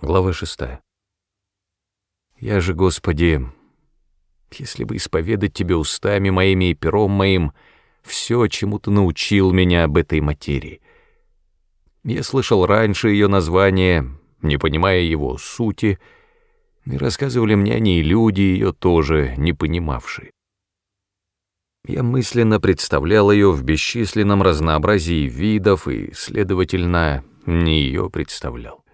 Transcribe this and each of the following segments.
Глава шестая. Я же, Господи, если бы исповедать Тебе устами моими и пером моим все, чему Ты научил меня об этой материи. Я слышал раньше ее название, не понимая его сути, и рассказывали мне о ней люди, ее тоже не понимавшие. Я мысленно представлял ее в бесчисленном разнообразии видов и, следовательно, не ее представлял.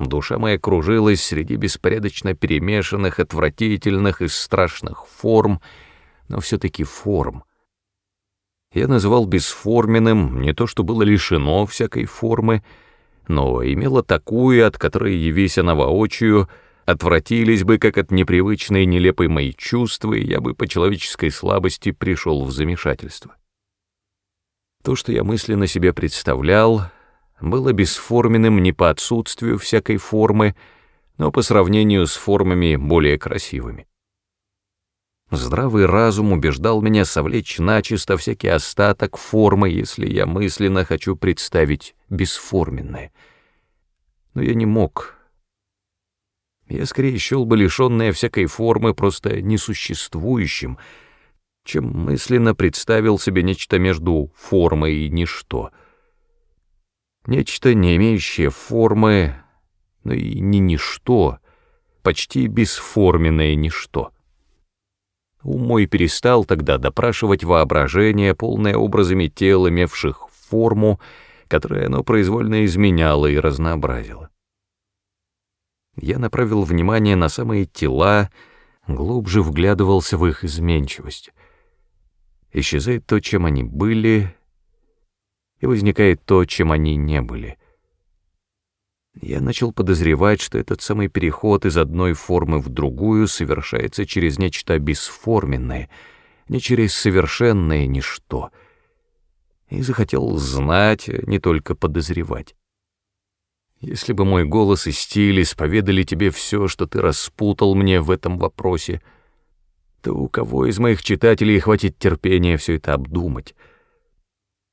Душа моя кружилась среди беспорядочно перемешанных, отвратительных и страшных форм, но все-таки форм. Я называл бесформенным не то, что было лишено всякой формы, но имело такую, от которой, явись она воочию, отвратились бы, как от непривычной нелепой мои чувства, и я бы по человеческой слабости пришел в замешательство. То, что я мысленно себе представлял, было бесформенным не по отсутствию всякой формы, но по сравнению с формами более красивыми. Здравый разум убеждал меня совлечь начисто всякий остаток формы, если я мысленно хочу представить бесформенное. Но я не мог. Я скорее счел бы лишенное всякой формы просто несуществующим, чем мысленно представил себе нечто между формой и ничто — Нечто, не имеющее формы, но и не ничто, почти бесформенное ничто. Ум мой перестал тогда допрашивать воображение, полное образами тел, имевших форму, которую оно произвольно изменяло и разнообразило. Я направил внимание на самые тела, глубже вглядывался в их изменчивость. Исчезает то, чем они были, и возникает то, чем они не были. Я начал подозревать, что этот самый переход из одной формы в другую совершается через нечто бесформенное, не через совершенное ничто, и захотел знать, не только подозревать. Если бы мой голос и стиль исповедали тебе все, что ты распутал мне в этом вопросе, то у кого из моих читателей хватит терпения все это обдумать?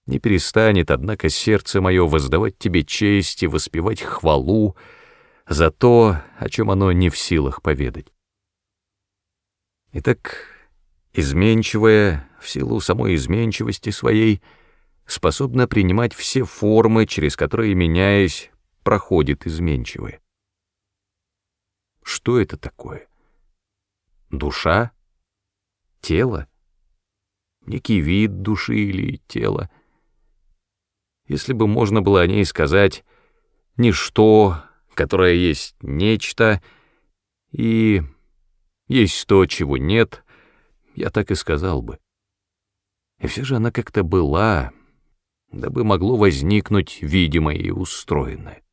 Не перестанет, однако, сердце мое воздавать тебе честь и воспевать хвалу за то, о чем оно не в силах поведать. Итак, изменчивая, в силу самой изменчивости своей, способна принимать все формы, через которые, меняясь, проходит изменчивое. Что это такое? Душа? Тело? Некий вид души или тела? Если бы можно было о ней сказать «ничто», которое есть нечто, и есть то, чего нет, я так и сказал бы. И все же она как-то была, дабы могло возникнуть видимое и устроенное.